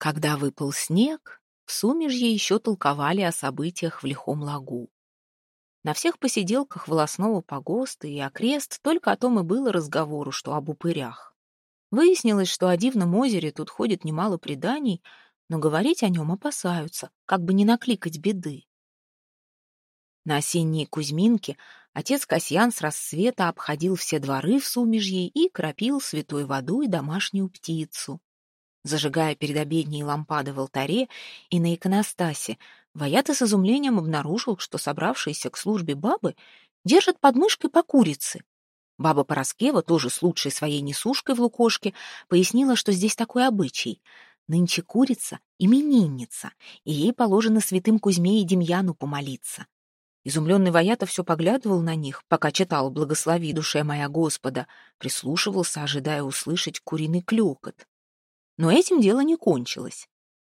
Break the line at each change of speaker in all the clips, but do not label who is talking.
Когда выпал снег, в Сумежье еще толковали о событиях в Лихом лагу. На всех посиделках волосного погоста и окрест только о том и было разговору, что об упырях. Выяснилось, что о дивном озере тут ходит немало преданий, но говорить о нем опасаются, как бы не накликать беды. На осенней Кузьминке отец Касьян с рассвета обходил все дворы в Сумежье и кропил святой водой домашнюю птицу. Зажигая перед обедней лампады в алтаре и на иконостасе, Ваята с изумлением обнаружил, что собравшиеся к службе бабы держат под мышкой по курице. Баба Пороскева, тоже с лучшей своей несушкой в лукошке, пояснила, что здесь такой обычай. Нынче курица — именинница, и ей положено святым Кузьме и Демьяну помолиться. Изумленный Ваята все поглядывал на них, пока читал «Благослови, душе моя Господа», прислушивался, ожидая услышать куриный клёкот. Но этим дело не кончилось.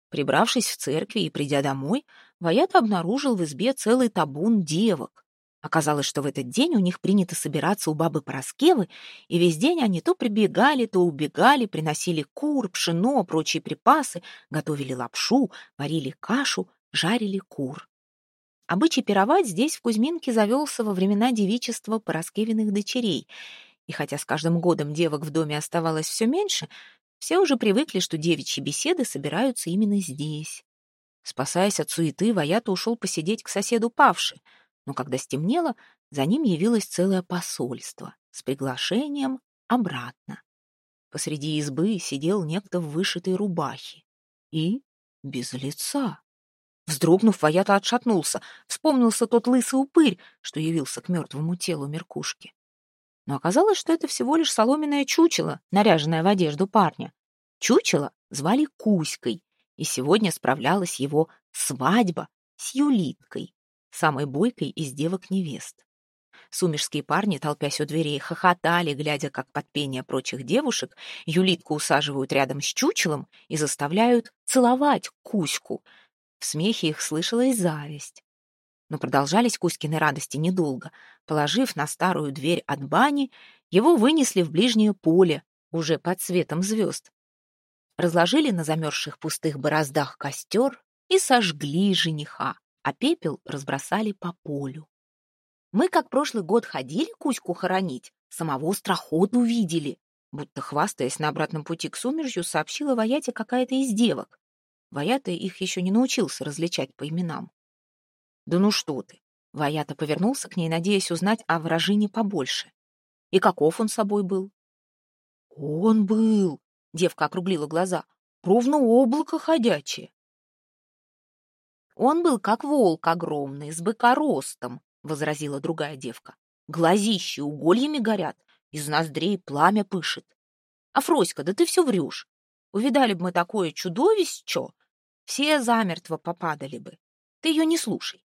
Прибравшись в церкви и придя домой, Ваят обнаружил в избе целый табун девок. Оказалось, что в этот день у них принято собираться у бабы Пороскевы, и весь день они то прибегали, то убегали, приносили кур, пшено, прочие припасы, готовили лапшу, варили кашу, жарили кур. Обычай пировать здесь, в Кузьминке, завелся во времена девичества Пороскевиных дочерей, и хотя с каждым годом девок в доме оставалось все меньше, все уже привыкли, что девичьи беседы собираются именно здесь. Спасаясь от суеты, Ваята ушел посидеть к соседу Павши, но когда стемнело, за ним явилось целое посольство с приглашением обратно. Посреди избы сидел некто в вышитой рубахе и без лица. Вздрогнув, Ваята отшатнулся. Вспомнился тот лысый упырь, что явился к мертвому телу Меркушки но оказалось, что это всего лишь соломенное чучело, наряженное в одежду парня. Чучело звали Кузькой, и сегодня справлялась его свадьба с Юлиткой, самой бойкой из девок-невест. Сумерские парни, толпясь у дверей, хохотали, глядя, как под пение прочих девушек Юлитку усаживают рядом с чучелом и заставляют целовать Кузьку. В смехе их слышалась зависть. Но продолжались Кузькины радости недолго. Положив на старую дверь от бани, его вынесли в ближнее поле, уже под светом звезд. Разложили на замерзших пустых бороздах костер и сожгли жениха, а пепел разбросали по полю. Мы, как прошлый год, ходили Кузьку хоронить, самого страхоту видели, будто хвастаясь на обратном пути к сумержью, сообщила Ваяте какая-то из девок. Ваята их еще не научился различать по именам. «Да ну что ты!» Ваята повернулся к ней, надеясь узнать о вражине побольше. «И каков он собой был?» «Он был!» — девка округлила глаза. «Ровно облако ходячее!» «Он был как волк огромный, с быкоростом», — возразила другая девка. «Глазищи угольями горят, из ноздрей пламя пышет. А, Фроська, да ты все врешь. Увидали бы мы такое чудовище, все замертво попадали бы. Ты ее не слушай.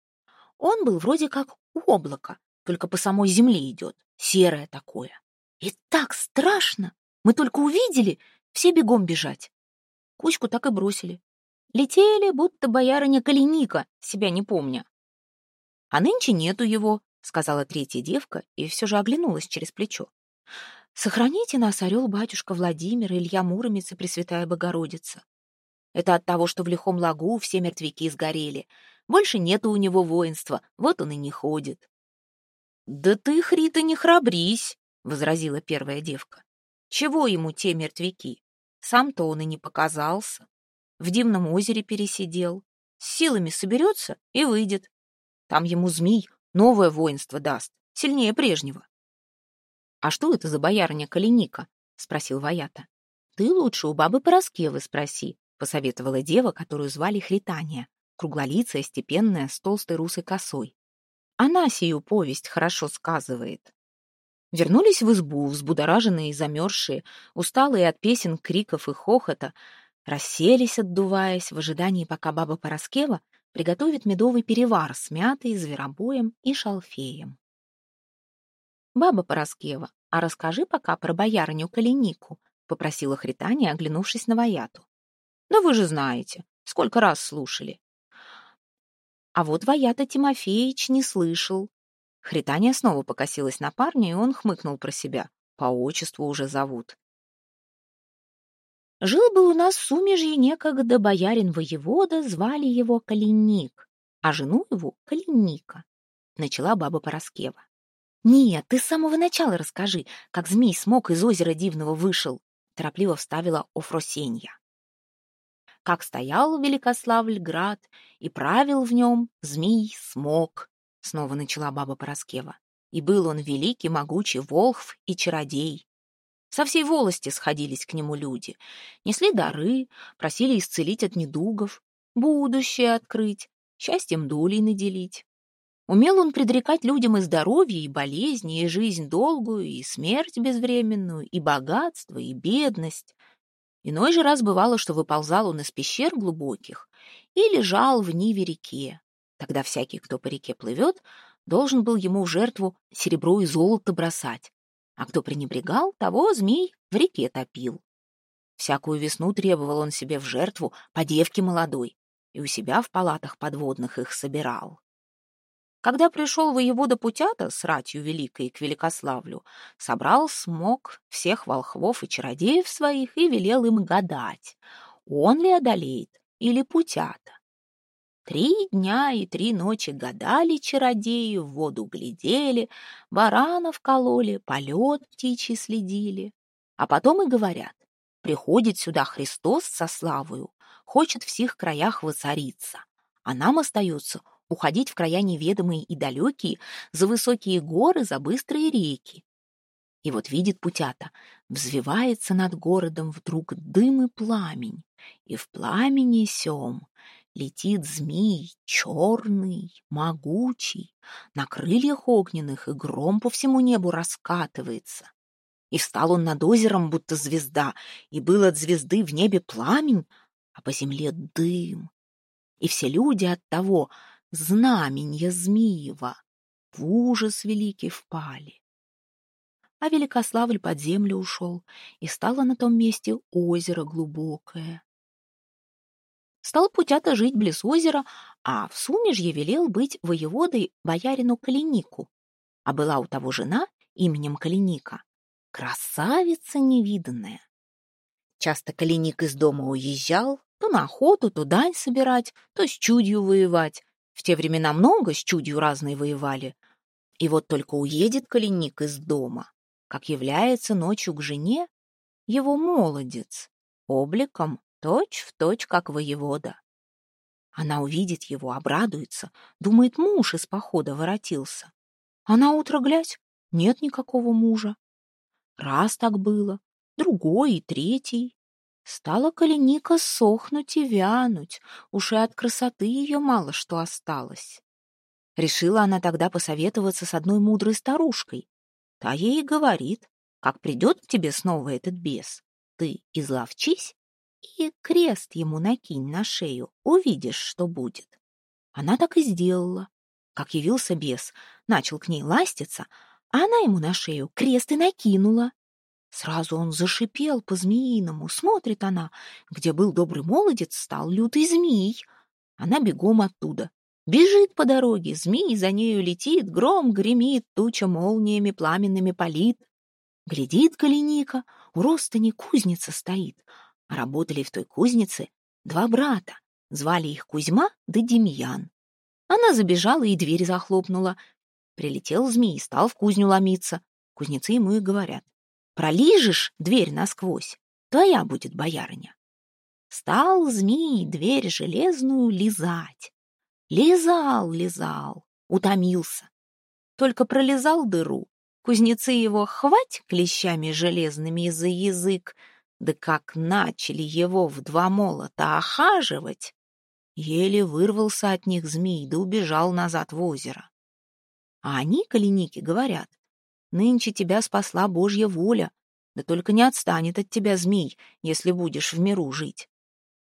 Он был вроде как облако, только по самой земле идет, серое такое. И так страшно! Мы только увидели, все бегом бежать. Кучку так и бросили. Летели, будто боярыня Калиника, себя не помня. А нынче нету его, сказала третья девка и все же оглянулась через плечо. Сохраните нас, орел батюшка Владимир, Илья Муромец и Пресвятая Богородица. Это от того, что в лихом лагу все мертвяки сгорели. Больше нету у него воинства, вот он и не ходит. «Да ты, Хрита, не храбрись», — возразила первая девка. «Чего ему те мертвяки? Сам-то он и не показался. В дивном озере пересидел. С силами соберется и выйдет. Там ему змей новое воинство даст, сильнее прежнего». «А что это за боярня Калиника?» — спросил Ваята. «Ты лучше у бабы Пороскевы спроси», — посоветовала дева, которую звали Хритания круглолицая, степенная, с толстой русой косой. Она сию повесть хорошо сказывает. Вернулись в избу, взбудораженные и замерзшие, усталые от песен, криков и хохота, расселись, отдуваясь, в ожидании, пока баба Пороскева приготовит медовый перевар с мятой, зверобоем и шалфеем. «Баба Пороскева, а расскажи пока про боярыню Калинику», — попросила Хритания, оглянувшись на Ваяту. «Да вы же знаете, сколько раз слушали. А вот Ваята Тимофеевич не слышал. Хритания снова покосилась на парня, и он хмыкнул про себя. По отчеству уже зовут. Жил бы у нас в Сумежье некогда боярин-воевода, звали его Калиник, а жену его — Калиника, — начала баба Пороскева. «Нет, ты с самого начала расскажи, как змей смог из озера дивного вышел», — торопливо вставила Офросенья. Как стоял Великославль-град и правил в нем змей смог, — снова начала баба Пороскева. И был он великий, могучий волхв и чародей. Со всей волости сходились к нему люди. Несли дары, просили исцелить от недугов, будущее открыть, счастьем долей наделить. Умел он предрекать людям и здоровье, и болезни, и жизнь долгую, и смерть безвременную, и богатство, и бедность. Иной же раз бывало, что выползал он из пещер глубоких и лежал в ниве реке. Тогда всякий, кто по реке плывет, должен был ему в жертву серебро и золото бросать, а кто пренебрегал, того змей в реке топил. Всякую весну требовал он себе в жертву по девке молодой, и у себя в палатах подводных их собирал. Когда пришел воевода Путята с ратью великой к Великославлю, собрал смог всех волхвов и чародеев своих и велел им гадать, он ли одолеет или Путята. Три дня и три ночи гадали чародеи, в воду глядели, баранов кололи, полет птичий следили. А потом и говорят, приходит сюда Христос со славою, хочет в всех краях воцариться, а нам остается уходить в края неведомые и далекие, за высокие горы, за быстрые реки. И вот видит путята, взвивается над городом вдруг дым и пламень, и в пламени сём Летит змей, черный, могучий, на крыльях огненных, и гром по всему небу раскатывается. И встал он над озером, будто звезда, и был от звезды в небе пламень, а по земле дым. И все люди от того знаменья змеева в ужас великий впали. А Великославль под землю ушел, и стало на том месте озеро глубокое. Стал Путята жить близ озера, а в Сумежье велел быть воеводой боярину Калинику. А была у того жена именем Калиника, красавица невиданная. Часто Калиник из дома уезжал, то на охоту, то дань собирать, то с чудью воевать. В те времена много с чудью разные воевали. И вот только уедет Калиник из дома, как является ночью к жене его молодец, обликом точь в точь, как воевода. Она увидит его, обрадуется, думает, муж из похода воротился. А на утро, глядь, нет никакого мужа. Раз так было, другой и третий. Стала Калиника сохнуть и вянуть, уж и от красоты ее мало что осталось. Решила она тогда посоветоваться с одной мудрой старушкой. Та ей и говорит, как придет к тебе снова этот бес, ты изловчись и крест ему накинь на шею, увидишь, что будет. Она так и сделала. Как явился бес, начал к ней ластиться, а она ему на шею крест и накинула. Сразу он зашипел по-змеиному. Смотрит она, где был добрый молодец, стал лютый змей. Она бегом оттуда. Бежит по дороге, змей за нею летит, гром гремит, туча молниями пламенными палит. Глядит Галиника, у ростани кузница стоит, Работали в той кузнице два брата. Звали их Кузьма да Демьян. Она забежала и дверь захлопнула. Прилетел змей, стал в кузню ломиться. Кузнецы ему и говорят. «Пролижешь дверь насквозь, твоя будет боярыня». Стал змей дверь железную лизать. Лизал, лизал, утомился. Только пролезал дыру. Кузнецы его хвать клещами железными за язык, да как начали его в два молота охаживать! Еле вырвался от них змей, да убежал назад в озеро. А они, калиники, говорят, нынче тебя спасла Божья воля, да только не отстанет от тебя змей, если будешь в миру жить.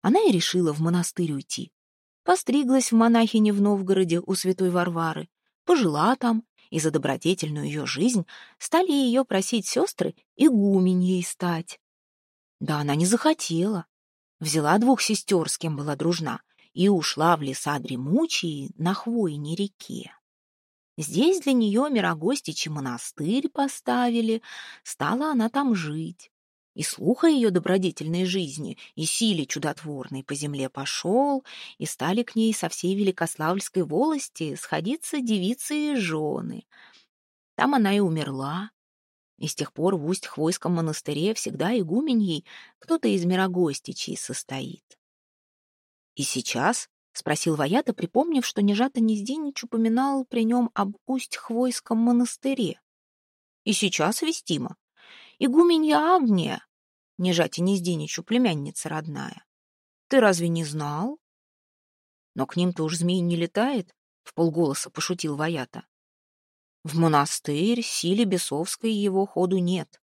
Она и решила в монастырь уйти. Постриглась в монахине в Новгороде у святой Варвары, пожила там, и за добродетельную ее жизнь стали ее просить сестры игуменьей стать. Да она не захотела. Взяла двух сестер, с кем была дружна, и ушла в леса дремучие на хвойне реке. Здесь для нее Мирогостичий монастырь поставили, стала она там жить. и слуха ее добродетельной жизни, и силе чудотворной по земле пошел, и стали к ней со всей Великославльской волости сходиться девицы и жены. Там она и умерла. И с тех пор в усть-хвойском монастыре всегда игуменьей кто-то из мирогостичей состоит. «И сейчас?» — спросил Ваята, припомнив, что Нежата Незденич упоминал при нем об усть-хвойском монастыре. «И сейчас вестимо. Игуменья Агния, Нежате Незденичу племянница родная. Ты разве не знал?» «Но к ним-то уж змей не летает», — в полголоса пошутил Ваята. «В монастырь силе бесовской его ходу нет.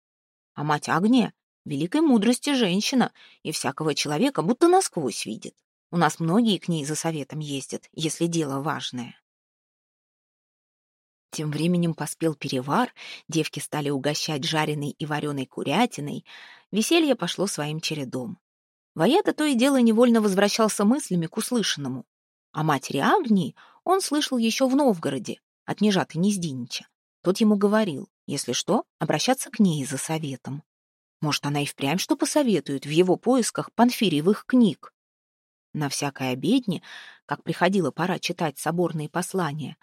А мать Агния — великой мудрости женщина, и всякого человека будто насквозь видит. У нас многие к ней за советом ездят, если дело важное. Тем временем поспел перевар, девки стали угощать жареной и вареной курятиной, веселье пошло своим чередом. Ваята то и дело невольно возвращался мыслями к услышанному. О матери Агнии он слышал еще в Новгороде, от Нежаты Нездинича. Тот ему говорил, если что, обращаться к ней за советом. Может, она и впрямь что посоветует в его поисках панфириевых книг. На всякой обедне, как приходила пора читать соборные послания,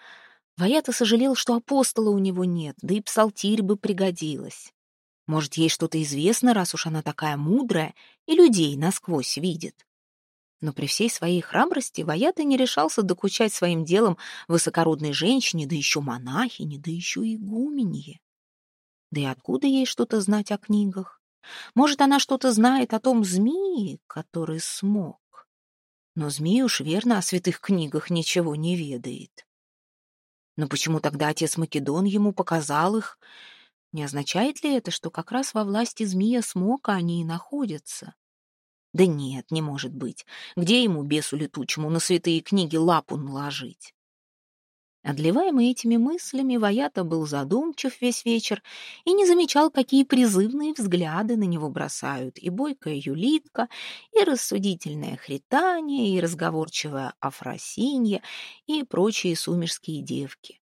Ваята сожалел, что апостола у него нет, да и псалтирь бы пригодилась. Может, ей что-то известно, раз уж она такая мудрая и людей насквозь видит. Но при всей своей храбрости Ваята не решался докучать своим делом высокородной женщине, да еще монахине, да еще игуменье. Да и откуда ей что-то знать о книгах? Может, она что-то знает о том змее, который смог? Но змей уж верно о святых книгах ничего не ведает. Но почему тогда отец Македон ему показал их? Не означает ли это, что как раз во власти змея Смока они и находятся? Да нет, не может быть. Где ему, бесу летучему, на святые книги лапу наложить? Отливаемый этими мыслями, Ваята был задумчив весь вечер и не замечал, какие призывные взгляды на него бросают и бойкая Юлитка, и рассудительная Хритания, и разговорчивая Афросинья, и прочие сумерские девки.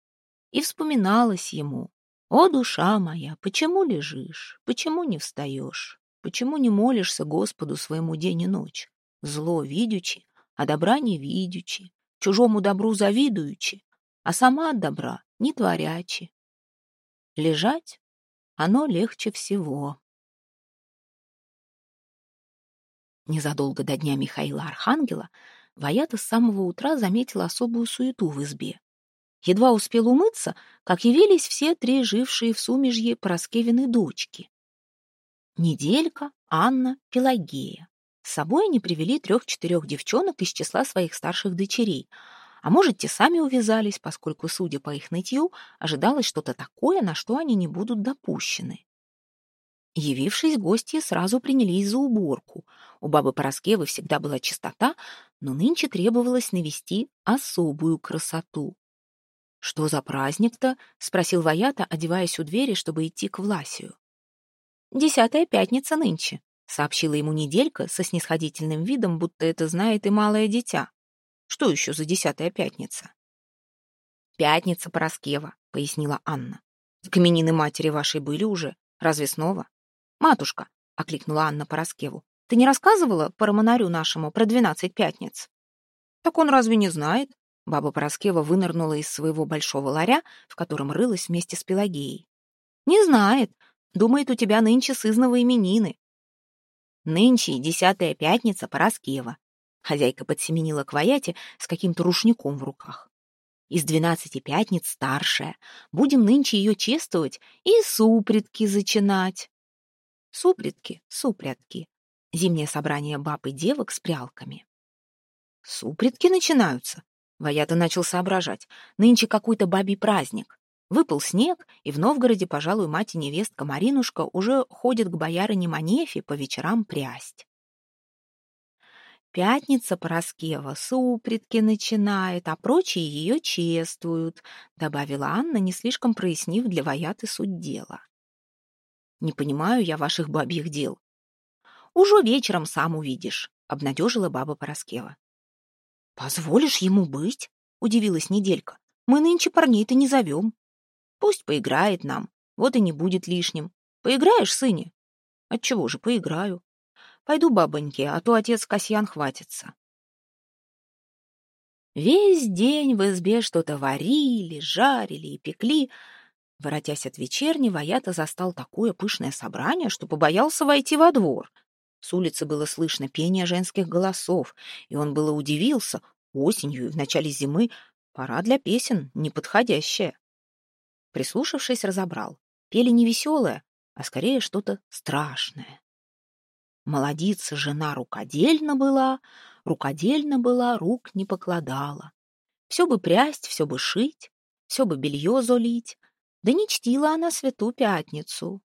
И вспоминалось ему, «О, душа моя, почему лежишь? Почему не встаешь? Почему не молишься Господу своему день и ночь? Зло видячи, а добра не видячи, чужому добру завидуючи, а сама от добра не творячи. Лежать оно легче всего. Незадолго до дня Михаила Архангела Ваята с самого утра заметила особую суету в избе. Едва успел умыться, как явились все три жившие в Сумежье Пороскевины дочки. Неделька, Анна, Пелагея. С собой они привели трех-четырех девчонок из числа своих старших дочерей — а может, те сами увязались, поскольку, судя по их нытью, ожидалось что-то такое, на что они не будут допущены. Явившись, гости сразу принялись за уборку. У бабы Пороскевы всегда была чистота, но нынче требовалось навести особую красоту. «Что за праздник-то?» — спросил Ваята, одеваясь у двери, чтобы идти к Власию. «Десятая пятница нынче», — сообщила ему неделька со снисходительным видом, будто это знает и малое дитя. Что еще за десятая пятница? Пятница Пороскева, пояснила Анна. Каменины матери вашей были уже. Разве снова? Матушка, окликнула Анна Пороскеву. Ты не рассказывала по нашему про двенадцать пятниц? Так он разве не знает? Баба Пороскева вынырнула из своего большого ларя, в котором рылась вместе с Пелагеей. «Не знает. Думает, у тебя нынче сызново именины». «Нынче десятая пятница Пороскева. Хозяйка подсеменила к Ваяте с каким-то рушником в руках. Из двенадцати пятниц старшая. Будем нынче ее чествовать и супредки зачинать. Супредки, супрятки. Зимнее собрание баб и девок с прялками. Супредки начинаются. Ваята начал соображать. Нынче какой-то бабий праздник. Выпал снег, и в Новгороде, пожалуй, мать и невестка Маринушка уже ходит к боярине Манефе по вечерам прясть. Пятница Пороскева супредки начинает, а прочие ее чествуют», — добавила Анна, не слишком прояснив для Ваяты суть дела. «Не понимаю я ваших бабьих дел». «Уже вечером сам увидишь», — обнадежила баба Пороскева. «Позволишь ему быть?» — удивилась Неделька. «Мы нынче парней-то не зовем. Пусть поиграет нам, вот и не будет лишним. Поиграешь, сыне?» Отчего же, поиграю. Пойду, бабоньки, а то отец Касьян хватится. Весь день в избе что-то варили, жарили и пекли. Воротясь от вечерни, Ваята застал такое пышное собрание, что побоялся войти во двор. С улицы было слышно пение женских голосов, и он было удивился. Осенью и в начале зимы пора для песен неподходящая. Прислушавшись, разобрал. Пели не веселое, а скорее что-то страшное. Молодица жена рукодельна была, рукодельна была, рук не покладала. Все бы прясть, все бы шить, все бы белье золить, да не чтила она святу пятницу.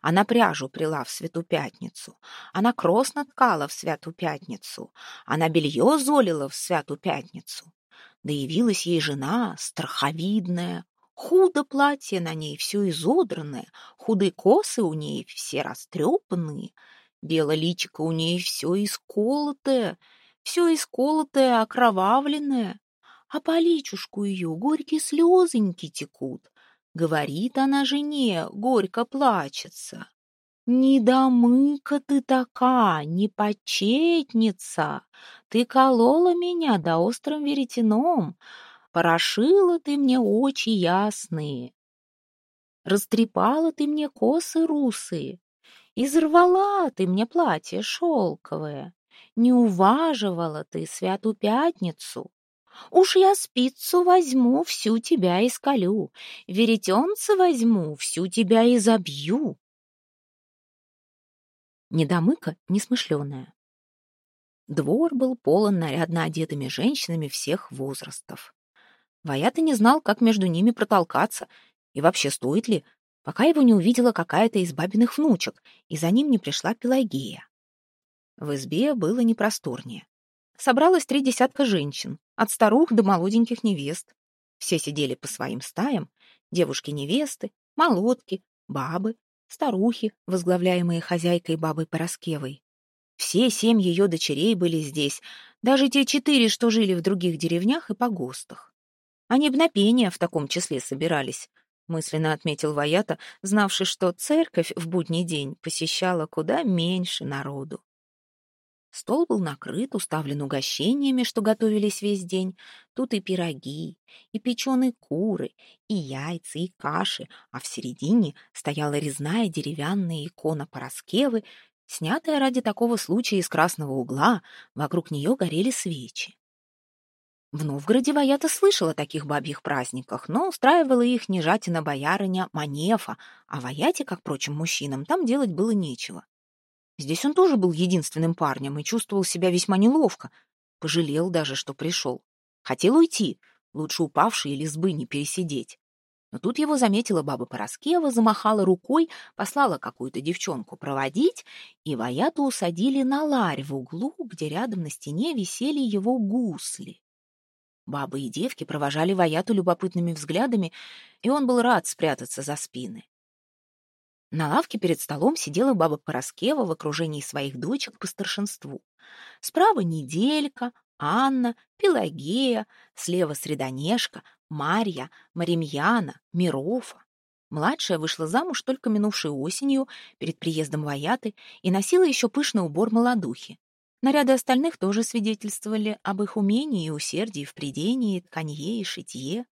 Она пряжу прила в святу пятницу, она кросс наткала в святу пятницу, она белье золила в святу пятницу. Да явилась ей жена страховидная, худо платье на ней все изодранное, худые косы у ней все растрепанные, белое личико у ней все исколотое, все исколотое, окровавленное, а по личушку ее горькие слезоньки текут. Говорит она жене, горько плачется. «Не домыка ты така, не почетница, ты колола меня да острым веретеном, порошила ты мне очи ясные, растрепала ты мне косы русые, изорвала ты мне платье шелковое, не уваживала ты святу пятницу. Уж я спицу возьму, всю тебя исколю, веретенце возьму, всю тебя изобью. Недомыка несмышленая. Двор был полон нарядно одетыми женщинами всех возрастов. Ваята не знал, как между ними протолкаться, и вообще стоит ли, пока его не увидела какая-то из бабиных внучек, и за ним не пришла Пелагея. В избе было непросторнее. Собралось три десятка женщин, от старух до молоденьких невест. Все сидели по своим стаям, девушки-невесты, молодки, бабы, старухи, возглавляемые хозяйкой бабой Пороскевой. Все семь ее дочерей были здесь, даже те четыре, что жили в других деревнях и погостах. Они б на пение в таком числе собирались, мысленно отметил Ваята, знавший, что церковь в будний день посещала куда меньше народу. Стол был накрыт, уставлен угощениями, что готовились весь день. Тут и пироги, и печеные куры, и яйца, и каши, а в середине стояла резная деревянная икона Пороскевы, снятая ради такого случая из красного угла, вокруг нее горели свечи. В Новгороде Ваята слышала о таких бабьих праздниках, но устраивала их нежатина боярыня Манефа, а Ваяте, как прочим мужчинам, там делать было нечего. Здесь он тоже был единственным парнем и чувствовал себя весьма неловко. Пожалел даже, что пришел. Хотел уйти, лучше упавший или сбы не пересидеть. Но тут его заметила баба Пороскева, замахала рукой, послала какую-то девчонку проводить, и Ваяту усадили на ларь в углу, где рядом на стене висели его гусли. Бабы и девки провожали Ваяту любопытными взглядами, и он был рад спрятаться за спины. На лавке перед столом сидела баба Пороскева в окружении своих дочек по старшинству. Справа Неделька, Анна, Пелагея, слева Средонежка, Марья, Маримьяна, Мирофа. Младшая вышла замуж только минувшей осенью, перед приездом Ваяты, и носила еще пышный убор молодухи. Наряды остальных тоже свидетельствовали об их умении и усердии в придении, тканье и шитье.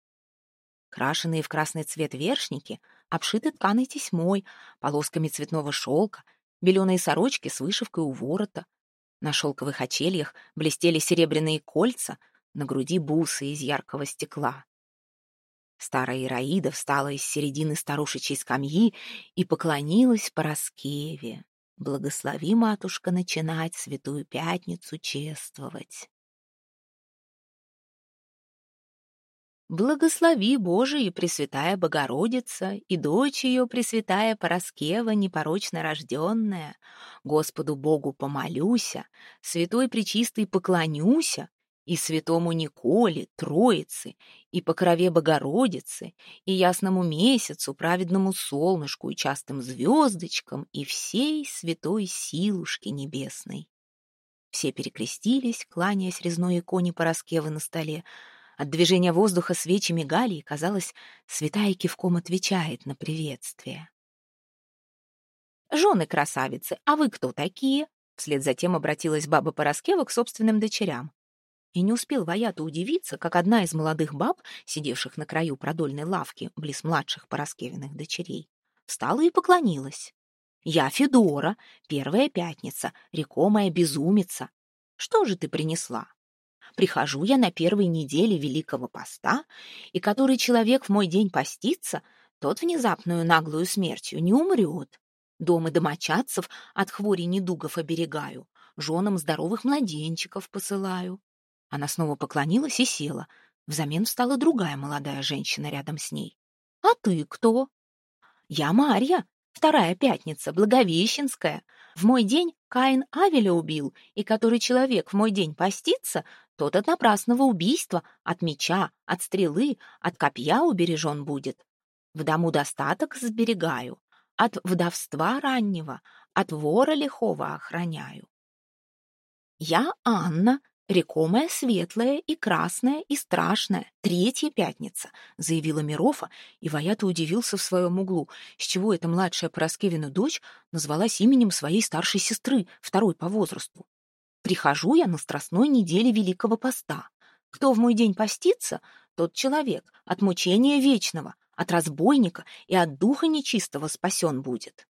Крашеные в красный цвет вершники — обшиты тканой тесьмой, полосками цветного шелка, беленые сорочки с вышивкой у ворота. На шелковых очельях блестели серебряные кольца, на груди бусы из яркого стекла. Старая Ираида встала из середины старушечьей скамьи и поклонилась Пороскеве. «Благослови, матушка, начинать Святую Пятницу чествовать». Благослови, Боже, и Пресвятая Богородица, и дочь ее, Пресвятая Пороскева, непорочно рожденная. Господу Богу помолюся, святой Пречистой поклонюся, и святому Николе, Троице, и покрове Богородицы, и ясному месяцу, праведному солнышку и частым звездочкам, и всей святой силушке небесной. Все перекрестились, кланяясь резной иконе Пороскевы на столе, от движения воздуха свечи мигали, и, казалось, святая кивком отвечает на приветствие. Жены красавицы, а вы кто такие?» Вслед за тем обратилась баба Пороскева к собственным дочерям. И не успел Ваята удивиться, как одна из молодых баб, сидевших на краю продольной лавки, близ младших Пороскевиных дочерей, встала и поклонилась. «Я Федора, первая пятница, рекомая безумица. Что же ты принесла?» Прихожу я на первой неделе Великого Поста, и который человек в мой день постится, тот внезапную наглую смертью не умрет. Дом и домочадцев от хвори недугов оберегаю, женам здоровых младенчиков посылаю. Она снова поклонилась и села. Взамен встала другая молодая женщина рядом с ней. «А ты кто?» «Я Марья, вторая пятница, Благовещенская. В мой день Каин Авеля убил, и который человек в мой день постится, тот от напрасного убийства, от меча, от стрелы, от копья убережен будет. В дому достаток сберегаю, от вдовства раннего, от вора лихого охраняю. Я Анна, рекомая светлая и красная и страшная, третья пятница, заявила Мирофа, и Ваята удивился в своем углу, с чего эта младшая Пороскевина дочь назвалась именем своей старшей сестры, второй по возрасту. Прихожу я на страстной неделе Великого Поста. Кто в мой день постится, тот человек от мучения вечного, от разбойника и от духа нечистого спасен будет.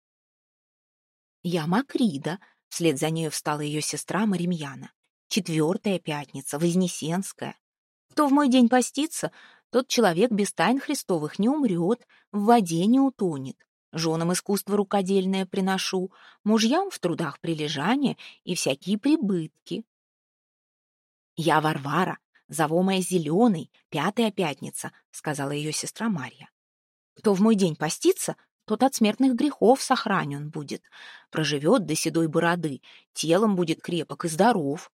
Я Макрида, вслед за нею встала ее сестра Маримьяна. Четвертая пятница, Вознесенская. Кто в мой день постится, тот человек без тайн Христовых не умрет, в воде не утонет. Женам искусство рукодельное приношу, мужьям в трудах прилежания и всякие прибытки. «Я Варвара, зовомая Зеленой, пятая пятница», — сказала ее сестра Марья. «Кто в мой день постится, тот от смертных грехов сохранен будет, проживет до седой бороды, телом будет крепок и здоров».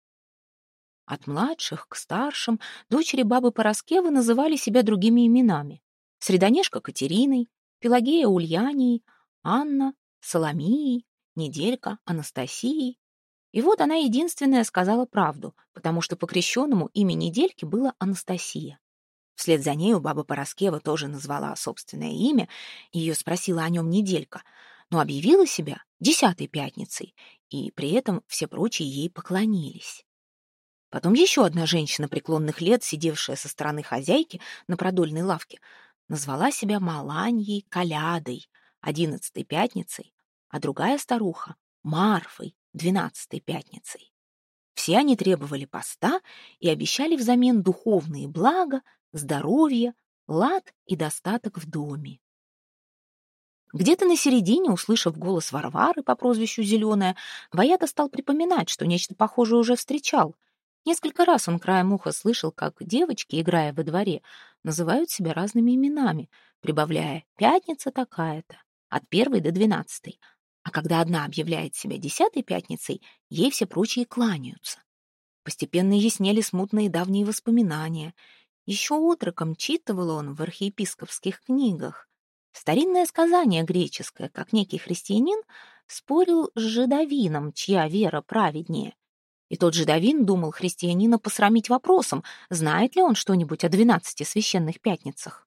От младших к старшим дочери бабы Пороскевы называли себя другими именами. Средонежка Катериной, Пелагея Ульянией, Анна, Соломией, Неделька, Анастасией. И вот она единственная сказала правду, потому что по крещенному имя Недельки было Анастасия. Вслед за нею баба Пороскева тоже назвала собственное имя, ее спросила о нем Неделька, но объявила себя десятой пятницей, и при этом все прочие ей поклонились. Потом еще одна женщина преклонных лет, сидевшая со стороны хозяйки на продольной лавке, назвала себя Маланьей Колядой, одиннадцатой пятницей, а другая старуха — Марфой, двенадцатой пятницей. Все они требовали поста и обещали взамен духовные блага, здоровье, лад и достаток в доме. Где-то на середине, услышав голос Варвары по прозвищу Зеленая, Ваята стал припоминать, что нечто похожее уже встречал — Несколько раз он краем уха слышал, как девочки, играя во дворе, называют себя разными именами, прибавляя «пятница такая-то», от первой до двенадцатой. А когда одна объявляет себя десятой пятницей, ей все прочие кланяются. Постепенно яснели смутные давние воспоминания. Еще отроком читывал он в архиепископских книгах. Старинное сказание греческое, как некий христианин, спорил с жидовином, чья вера праведнее. И тот же Давин думал христианина посрамить вопросом, знает ли он что-нибудь о двенадцати священных пятницах.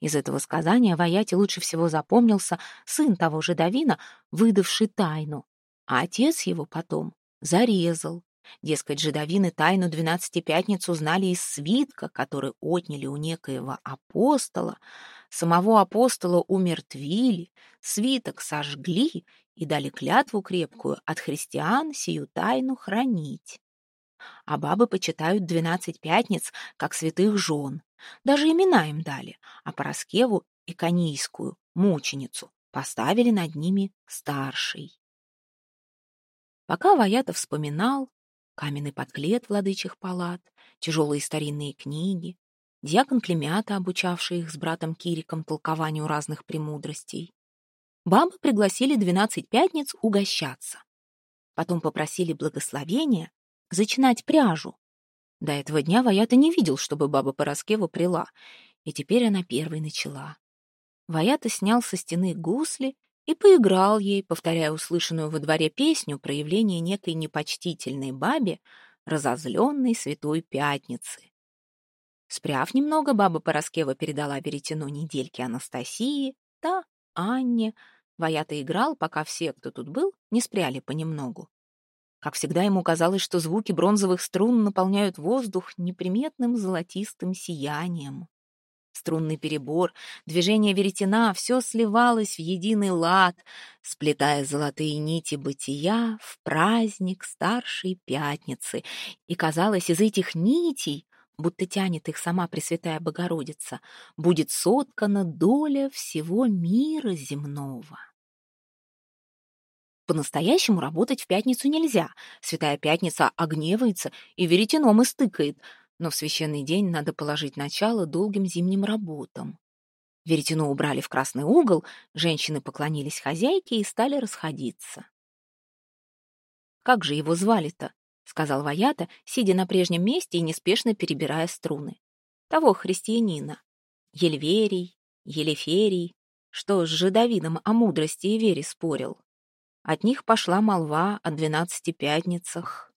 Из этого сказания Ваяте лучше всего запомнился сын того же Давина, выдавший тайну, а отец его потом зарезал. Дескать, жидовины тайну двенадцати пятниц узнали из свитка, который отняли у некоего апостола. Самого апостола умертвили, свиток сожгли и дали клятву крепкую от христиан сию тайну хранить. А бабы почитают двенадцать пятниц, как святых жен. Даже имена им дали, а Пороскеву и Канийскую, мученицу, поставили над ними старший. Пока Ваятов вспоминал, каменный подклет владычих палат, тяжелые старинные книги, дьякон Клемята, обучавший их с братом Кириком толкованию разных премудростей, Бабы пригласили двенадцать пятниц угощаться. Потом попросили благословения зачинать пряжу. До этого дня Ваята не видел, чтобы баба Пороскева прила, и теперь она первой начала. Ваята снял со стены гусли и поиграл ей, повторяя услышанную во дворе песню проявление некой непочтительной бабе, разозленной святой пятницы. Спряв немного, баба Пороскева передала веретено недельки Анастасии, та Анне, Ваята играл, пока все, кто тут был, не спряли понемногу. Как всегда, ему казалось, что звуки бронзовых струн наполняют воздух неприметным золотистым сиянием. Струнный перебор, движение веретена — все сливалось в единый лад, сплетая золотые нити бытия в праздник старшей пятницы. И казалось, из этих нитей, будто тянет их сама Пресвятая Богородица, будет соткана доля всего мира земного. По-настоящему работать в пятницу нельзя. Святая Пятница огневается и веретеном истыкает, но в священный день надо положить начало долгим зимним работам. Веретено убрали в красный угол, женщины поклонились хозяйке и стали расходиться. «Как же его звали-то?» — сказал Ваята, сидя на прежнем месте и неспешно перебирая струны. «Того христианина. Ельверий, Елеферий, что с жидовином о мудрости и вере спорил. От них пошла молва о двенадцати пятницах.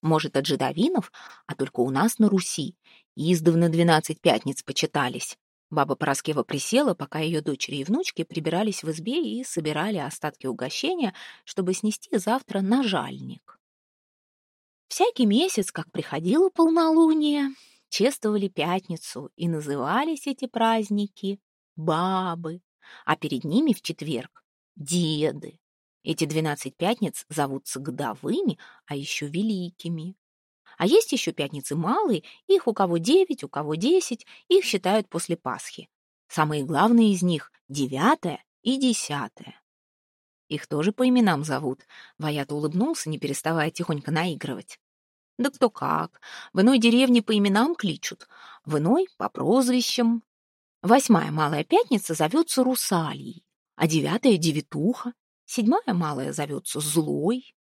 Может, от жидовинов, а только у нас на Руси. Издавна двенадцать пятниц почитались. Баба Пороскева присела, пока ее дочери и внучки прибирались в избе и собирали остатки угощения, чтобы снести завтра на жальник. Всякий месяц, как приходило полнолуние, чествовали пятницу, и назывались эти праздники «бабы», а перед ними в четверг деды. Эти двенадцать пятниц зовутся годовыми, а еще великими. А есть еще пятницы малые, их у кого девять, у кого десять, их считают после Пасхи. Самые главные из них — девятая и десятая. Их тоже по именам зовут. Ваят улыбнулся, не переставая тихонько наигрывать. Да кто как. В иной деревне по именам кличут, в иной — по прозвищам. Восьмая малая пятница зовется Русалией а девятая — девятуха, седьмая малая зовется злой.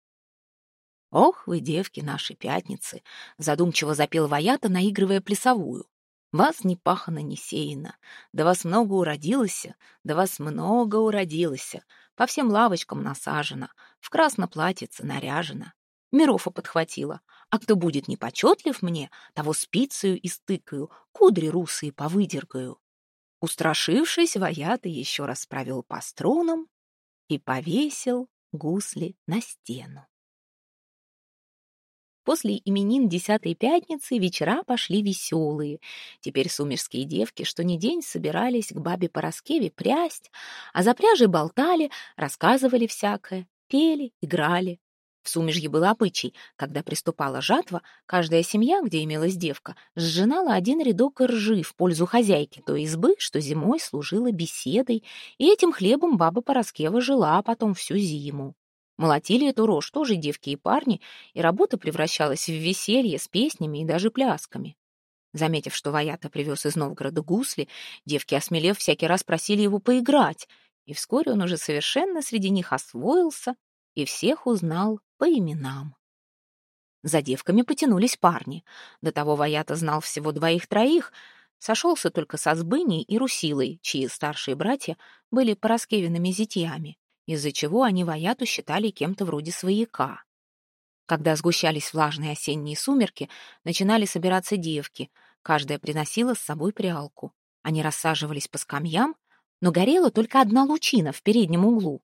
«Ох вы, девки наши пятницы!» — задумчиво запел Ваята, наигрывая плясовую. «Вас не пахано, не сеяно, да вас много уродилось, да вас много уродилось, по всем лавочкам насажено, в красно платьице наряжено». Мирофа подхватила. «А кто будет непочетлив мне, того спицею истыкаю, кудри русые повыдергаю». Устрашившись, Ваята еще раз провел по струнам и повесил гусли на стену. После именин десятой пятницы вечера пошли веселые. Теперь сумерские девки что ни день собирались к бабе Пороскеве прясть, а за пряжей болтали, рассказывали всякое, пели, играли. В Сумежье был обычай, когда приступала жатва, каждая семья, где имелась девка, сжинала один рядок ржи в пользу хозяйки той избы, что зимой служила беседой, и этим хлебом баба Пороскева жила потом всю зиму. Молотили эту рожь тоже девки и парни, и работа превращалась в веселье с песнями и даже плясками. Заметив, что Ваята привез из Новгорода гусли, девки, осмелев, всякий раз просили его поиграть, и вскоре он уже совершенно среди них освоился и всех узнал по именам. За девками потянулись парни. До того Ваята знал всего двоих-троих, сошелся только со Сбыней и Русилой, чьи старшие братья были пороскевиными зятьями, из-за чего они Ваяту считали кем-то вроде свояка. Когда сгущались влажные осенние сумерки, начинали собираться девки, каждая приносила с собой прялку. Они рассаживались по скамьям, но горела только одна лучина в переднем углу.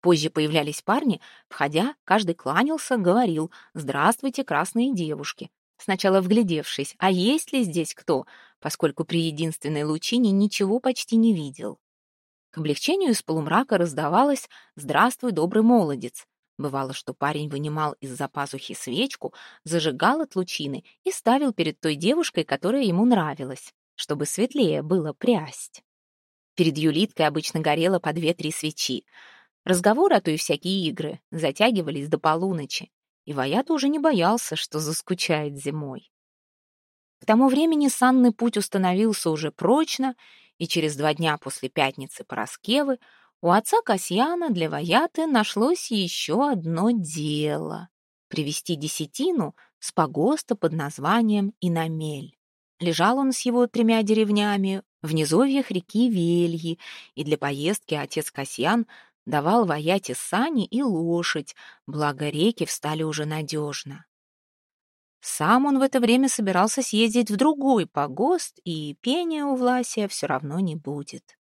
Позже появлялись парни, входя, каждый кланялся, говорил «Здравствуйте, красные девушки». Сначала вглядевшись, а есть ли здесь кто, поскольку при единственной лучине ничего почти не видел. К облегчению из полумрака раздавалось «Здравствуй, добрый молодец». Бывало, что парень вынимал из-за пазухи свечку, зажигал от лучины и ставил перед той девушкой, которая ему нравилась, чтобы светлее было прясть. Перед Юлиткой обычно горело по две-три свечи. Разговоры, а то и всякие игры, затягивались до полуночи, и Ваят уже не боялся, что заскучает зимой. К тому времени санный путь установился уже прочно, и через два дня после пятницы Пороскевы у отца Касьяна для Ваяты нашлось еще одно дело — привести десятину с погоста под названием Инамель. Лежал он с его тремя деревнями в низовьях реки Вельи, и для поездки отец Касьян давал вояте сани и лошадь, благо реки встали уже надежно. Сам он в это время собирался съездить в другой погост, и пения у Власия все равно не будет.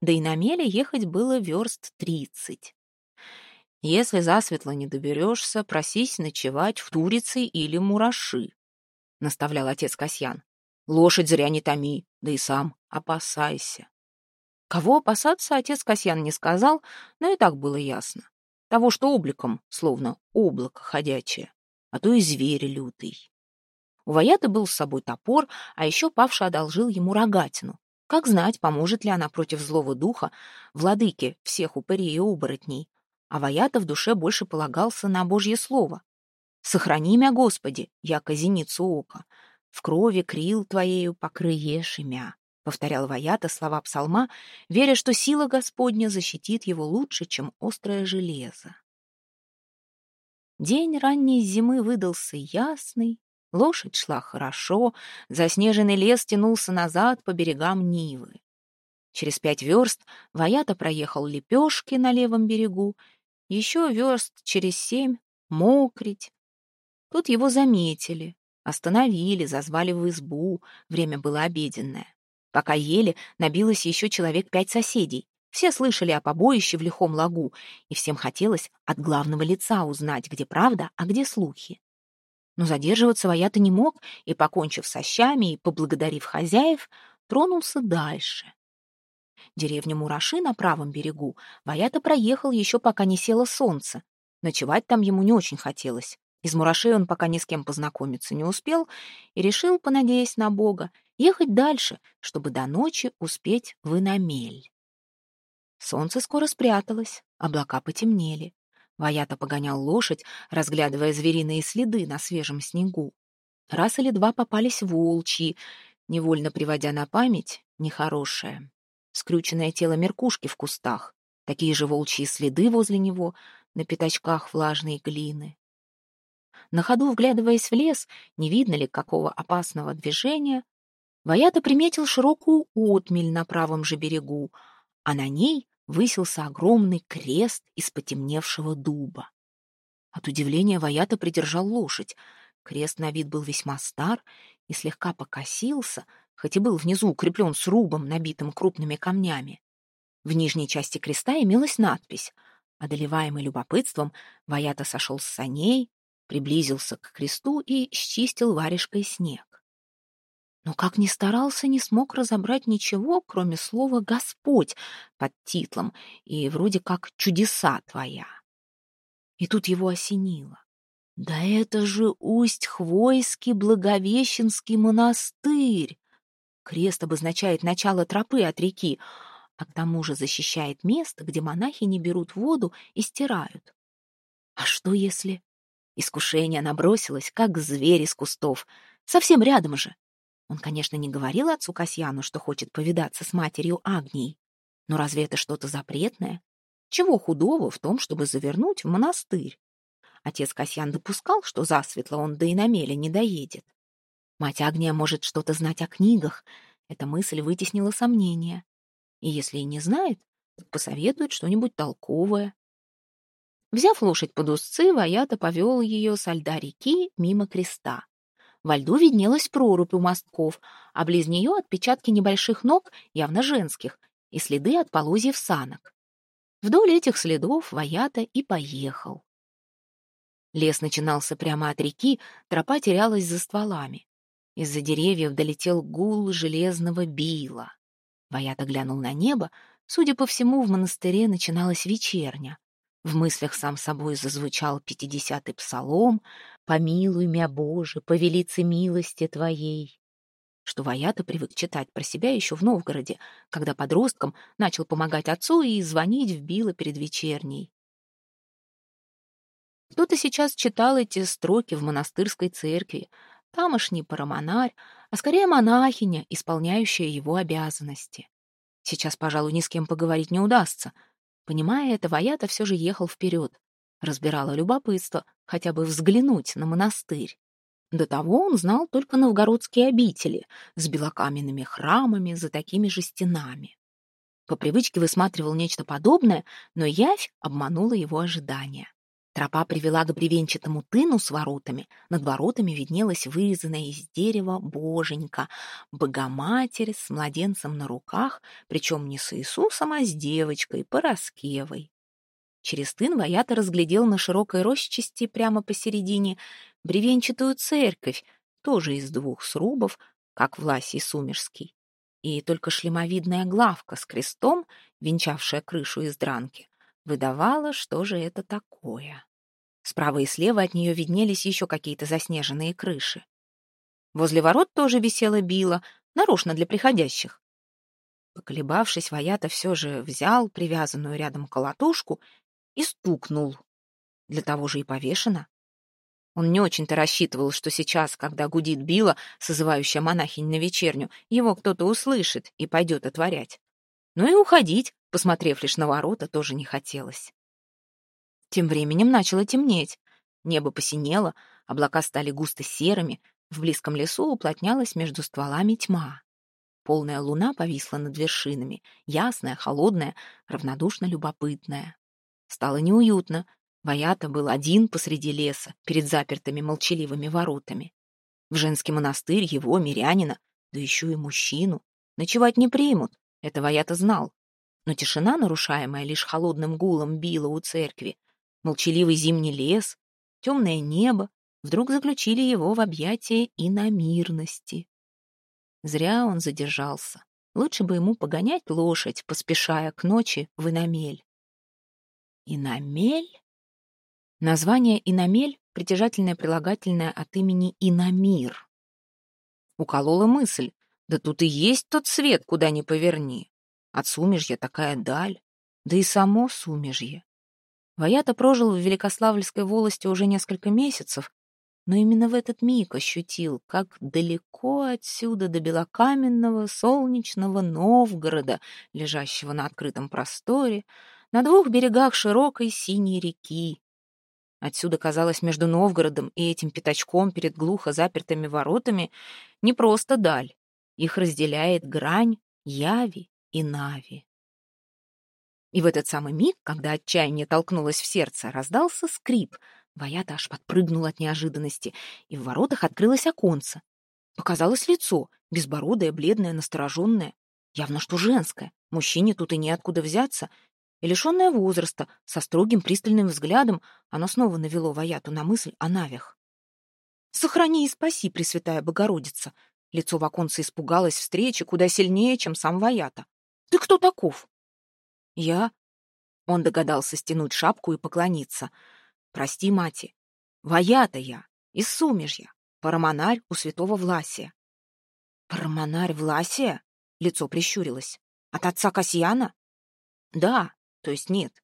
Да и на меле ехать было верст тридцать. Если засветло не доберешься, просись ночевать в Турице или Мураши, — наставлял отец Касьян. Лошадь зря не томи, да и сам опасайся. Кого опасаться, отец Касьян не сказал, но и так было ясно. Того, что обликом, словно облако ходячее, а то и зверь лютый. У Ваяты был с собой топор, а еще Павша одолжил ему рогатину. Как знать, поможет ли она против злого духа, владыки всех упырей и оборотней. А Ваята в душе больше полагался на Божье слово. «Сохрани мя, Господи, яко зеницу ока, в крови крил твоею покрыешь имя», — повторял Ваята слова псалма, веря, что сила Господня защитит его лучше, чем острое железо. День ранней зимы выдался ясный, лошадь шла хорошо, заснеженный лес тянулся назад по берегам Нивы. Через пять верст Ваята проехал Лепешки на левом берегу, еще верст через семь — Мокрить. Тут его заметили, Остановили, зазвали в избу, время было обеденное. Пока ели, набилось еще человек пять соседей. Все слышали о побоище в лихом лагу, и всем хотелось от главного лица узнать, где правда, а где слухи. Но задерживаться Ваята не мог, и, покончив со щами и поблагодарив хозяев, тронулся дальше. Деревню Мураши на правом берегу Ваята проехал еще пока не село солнце. Ночевать там ему не очень хотелось. Из мурашей он пока ни с кем познакомиться не успел и решил, понадеясь на Бога, ехать дальше, чтобы до ночи успеть в Инамель. Солнце скоро спряталось, облака потемнели. Ваята погонял лошадь, разглядывая звериные следы на свежем снегу. Раз или два попались волчьи, невольно приводя на память нехорошее. Скрюченное тело меркушки в кустах, такие же волчьи следы возле него на пятачках влажной глины. На ходу, вглядываясь в лес, не видно ли какого опасного движения, Ваята приметил широкую отмель на правом же берегу, а на ней высился огромный крест из потемневшего дуба. От удивления Ваята придержал лошадь. Крест на вид был весьма стар и слегка покосился, хоть и был внизу укреплен срубом, набитым крупными камнями. В нижней части креста имелась надпись. Одолеваемый любопытством, Ваята сошел с саней, приблизился к кресту и счистил варежкой снег. Но как ни старался, не смог разобрать ничего, кроме слова «Господь» под титлом и вроде как «Чудеса твоя». И тут его осенило. Да это же Усть-Хвойский Благовещенский монастырь! Крест обозначает начало тропы от реки, а к тому же защищает место, где монахи не берут воду и стирают. А что если... Искушение набросилось, как зверь из кустов. Совсем рядом же. Он, конечно, не говорил отцу Касьяну, что хочет повидаться с матерью Агнией. Но разве это что-то запретное? Чего худого в том, чтобы завернуть в монастырь? Отец Касьян допускал, что засветло он до иномеля не доедет. Мать Агния может что-то знать о книгах. Эта мысль вытеснила сомнения. И если и не знает, то посоветует что-нибудь толковое. Взяв лошадь под узцы, Ваята повел ее со льда реки мимо креста. Во льду виднелась прорубь у мостков, а близ нее отпечатки небольших ног, явно женских, и следы от полозьев санок. Вдоль этих следов Ваята и поехал. Лес начинался прямо от реки, тропа терялась за стволами. Из-за деревьев долетел гул железного била. Ваята глянул на небо. Судя по всему, в монастыре начиналась вечерня. В мыслях сам собой зазвучал пятидесятый псалом «Помилуй мя, Боже, по велице милости Твоей», что Ваята привык читать про себя еще в Новгороде, когда подростком начал помогать отцу и звонить в Било перед вечерней. Кто-то сейчас читал эти строки в монастырской церкви, тамошний парамонарь, а скорее монахиня, исполняющая его обязанности. Сейчас, пожалуй, ни с кем поговорить не удастся — Понимая это, Ваята все же ехал вперед. Разбирало любопытство, хотя бы взглянуть на монастырь. До того он знал только новгородские обители с белокаменными храмами за такими же стенами. По привычке высматривал нечто подобное, но явь обманула его ожидания. Тропа привела к бревенчатому тыну с воротами. Над воротами виднелась вырезанная из дерева боженька, богоматерь с младенцем на руках, причем не с Иисусом, а с девочкой, Пороскевой. Через тын Ваята разглядел на широкой рощисти прямо посередине бревенчатую церковь, тоже из двух срубов, как Власий Сумерский. И только шлемовидная главка с крестом, венчавшая крышу из дранки, выдавала, что же это такое. Справа и слева от нее виднелись еще какие-то заснеженные крыши. Возле ворот тоже висела била, нарочно для приходящих. Поколебавшись, Ваята все же взял привязанную рядом колотушку и стукнул. Для того же и повешено. Он не очень-то рассчитывал, что сейчас, когда гудит била, созывающая монахинь на вечерню, его кто-то услышит и пойдет отворять. Но и уходить, посмотрев лишь на ворота, тоже не хотелось. Тем временем начало темнеть. Небо посинело, облака стали густо серыми, в близком лесу уплотнялась между стволами тьма. Полная луна повисла над вершинами, ясная, холодная, равнодушно любопытная. Стало неуютно. Ваята был один посреди леса, перед запертыми молчаливыми воротами. В женский монастырь его, мирянина, да еще и мужчину, ночевать не примут, это Ваята знал. Но тишина, нарушаемая лишь холодным гулом, била у церкви. Молчаливый зимний лес, темное небо вдруг заключили его в объятия иномирности. Зря он задержался. Лучше бы ему погонять лошадь, поспешая к ночи в иномель. Иномель? Название иномель — притяжательное прилагательное от имени Иномир. Уколола мысль, да тут и есть тот свет, куда ни поверни. От Сумежья такая даль, да и само Сумежье. Ваята прожил в Великославльской волости уже несколько месяцев, но именно в этот миг ощутил, как далеко отсюда до белокаменного солнечного Новгорода, лежащего на открытом просторе, на двух берегах широкой синей реки. Отсюда, казалось, между Новгородом и этим пятачком перед глухо запертыми воротами не просто даль. Их разделяет грань Яви и Нави. И в этот самый миг, когда отчаяние толкнулось в сердце, раздался скрип. Ваята аж подпрыгнул от неожиданности, и в воротах открылось оконце. Показалось лицо, безбородое, бледное, настороженное. Явно что женское. Мужчине тут и неоткуда взяться. И лишенное возраста, со строгим пристальным взглядом, оно снова навело Ваяту на мысль о навях. «Сохрани и спаси, Пресвятая Богородица!» Лицо в оконце испугалось встречи куда сильнее, чем сам Ваята. «Ты кто таков?» «Я?» Он догадался стянуть шапку и поклониться. «Прости, мати. Ваята я, из Сумежья, парамонарь у святого Власия». «Парамонарь Власия?» Лицо прищурилось. «От отца Касьяна?» «Да, то есть нет.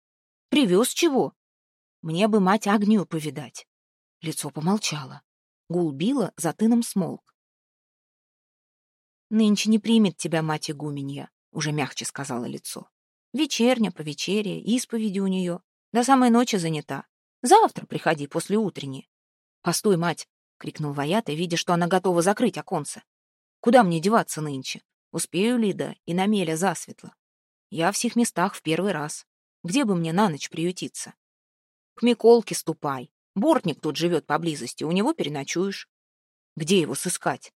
Привез чего?» «Мне бы мать огню повидать». Лицо помолчало. Гул била, за тыном смолк. «Нынче не примет тебя мать игуменья», — уже мягче сказала лицо. «Вечерня, по вечере, исповеди у нее. До самой ночи занята. Завтра приходи после утренней». «Постой, мать!» — крикнул Ваята, видя, что она готова закрыть оконце. «Куда мне деваться нынче? Успею ли да и на меля засветло? Я в сих местах в первый раз. Где бы мне на ночь приютиться?» «К Миколке ступай. Бортник тут живет поблизости, у него переночуешь». «Где его сыскать?»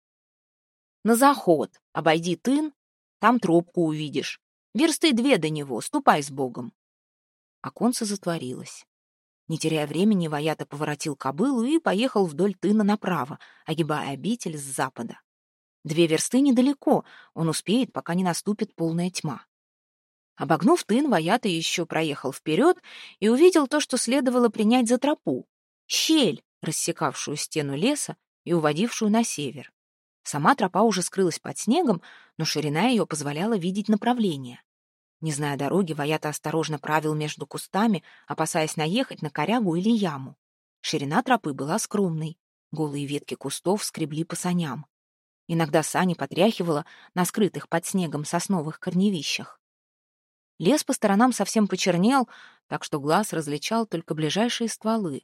На заход, обойди тын, там трубку увидишь. Версты две до него, ступай с Богом. Оконце затворилось. Не теряя времени, Ваята поворотил кобылу и поехал вдоль тына направо, огибая обитель с запада. Две версты недалеко, он успеет, пока не наступит полная тьма. Обогнув тын, Ваята еще проехал вперед и увидел то, что следовало принять за тропу — щель, рассекавшую стену леса и уводившую на север. Сама тропа уже скрылась под снегом, но ширина ее позволяла видеть направление. Не зная дороги, Ваята осторожно правил между кустами, опасаясь наехать на корягу или яму. Ширина тропы была скромной. Голые ветки кустов скребли по саням. Иногда сани потряхивало на скрытых под снегом сосновых корневищах. Лес по сторонам совсем почернел, так что глаз различал только ближайшие стволы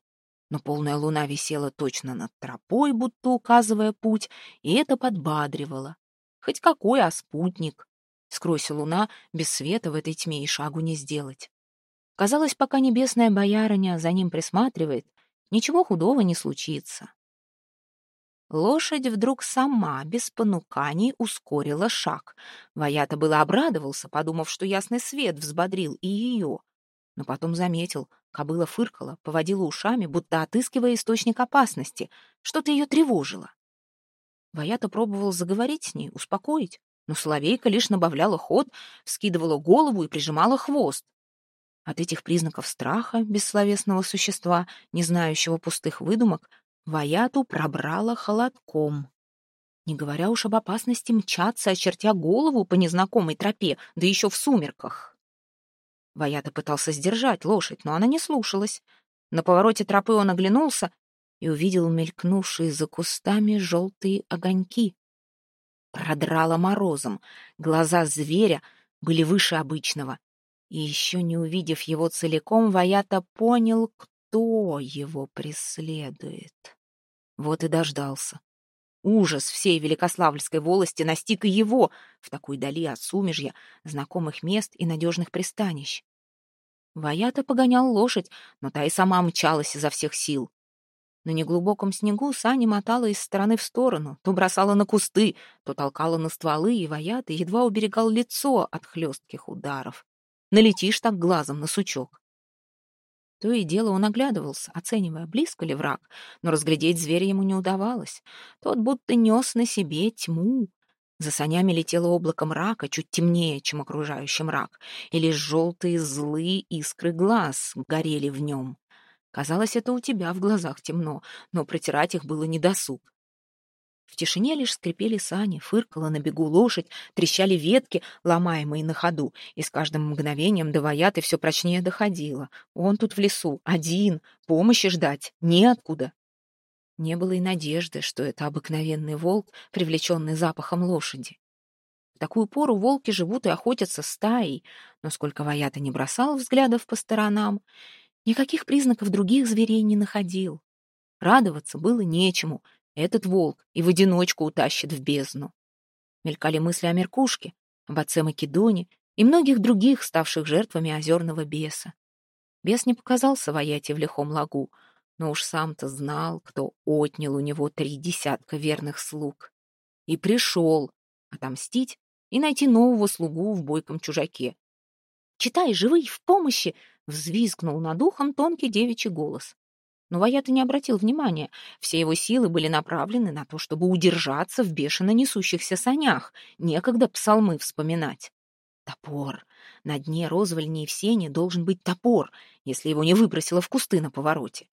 но полная луна висела точно над тропой, будто указывая путь, и это подбадривало. Хоть какой, а спутник. Скройся луна, без света в этой тьме и шагу не сделать. Казалось, пока небесная боярыня за ним присматривает, ничего худого не случится. Лошадь вдруг сама, без понуканий, ускорила шаг. Ваята было обрадовался, подумав, что ясный свет взбодрил и ее. Но потом заметил, кобыла фыркала, поводила ушами, будто отыскивая источник опасности. Что-то ее тревожило. Ваята пробовал заговорить с ней, успокоить, но Соловейка лишь набавляла ход, вскидывала голову и прижимала хвост. От этих признаков страха бессловесного существа, не знающего пустых выдумок, Ваяту пробрала холодком. Не говоря уж об опасности мчаться, очертя голову по незнакомой тропе, да еще в сумерках. Ваята пытался сдержать лошадь, но она не слушалась. На повороте тропы он оглянулся и увидел мелькнувшие за кустами желтые огоньки. Продрало морозом, глаза зверя были выше обычного. И еще не увидев его целиком, Ваята понял, кто его преследует. Вот и дождался. Ужас всей Великославльской волости настиг и его в такой дали от сумежья, знакомых мест и надежных пристанищ. Ваята погонял лошадь, но та и сама мчалась изо всех сил. На неглубоком снегу сани мотала из стороны в сторону, то бросала на кусты, то толкала на стволы, и Ваята едва уберегал лицо от хлестких ударов. Налетишь так глазом на сучок. То и дело он оглядывался, оценивая, близко ли враг, но разглядеть зверя ему не удавалось. Тот будто нес на себе тьму. За санями летело облако мрака, чуть темнее, чем окружающий мрак, и лишь желтые злые искры глаз горели в нем. Казалось, это у тебя в глазах темно, но протирать их было недосуг. В тишине лишь скрипели сани, фыркала на бегу лошадь, трещали ветки, ломаемые на ходу, и с каждым мгновением до Ваяты все прочнее доходило. Он тут в лесу, один, помощи ждать неоткуда. Не было и надежды, что это обыкновенный волк, привлеченный запахом лошади. В такую пору волки живут и охотятся стаей, но сколько Ваята не бросал взглядов по сторонам, никаких признаков других зверей не находил. Радоваться было нечему, этот волк и в одиночку утащит в бездну. Мелькали мысли о Меркушке, об отце Македоне и многих других, ставших жертвами озерного беса. Бес не показался вояти в лихом лагу, но уж сам-то знал, кто отнял у него три десятка верных слуг. И пришел отомстить и найти нового слугу в бойком чужаке. «Читай, живый, в помощи!» — взвизгнул над ухом тонкий девичий голос. Но Ваята не обратил внимания. Все его силы были направлены на то, чтобы удержаться в бешено несущихся санях. Некогда псалмы вспоминать. Топор. На дне розвольни в сене должен быть топор, если его не выбросило в кусты на повороте.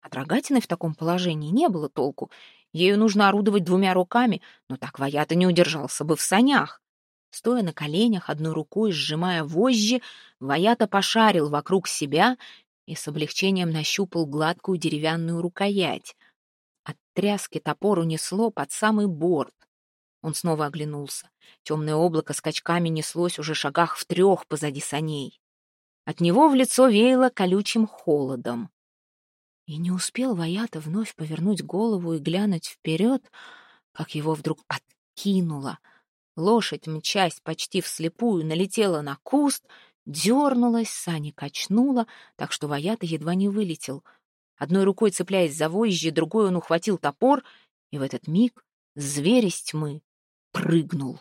От рогатины в таком положении не было толку. Ею нужно орудовать двумя руками, но так Ваята не удержался бы в санях. Стоя на коленях, одной рукой сжимая вожжи, Ваята пошарил вокруг себя и с облегчением нащупал гладкую деревянную рукоять. От тряски топор унесло под самый борт. Он снова оглянулся. Темное облако скачками неслось уже шагах в трех позади саней. От него в лицо веяло колючим холодом. И не успел Ваята вновь повернуть голову и глянуть вперед, как его вдруг откинуло. Лошадь, мчась почти вслепую, налетела на куст — Дернулась, сани качнула, так что Ваята едва не вылетел. Одной рукой цепляясь за вожжи, другой он ухватил топор, и в этот миг зверь из тьмы прыгнул.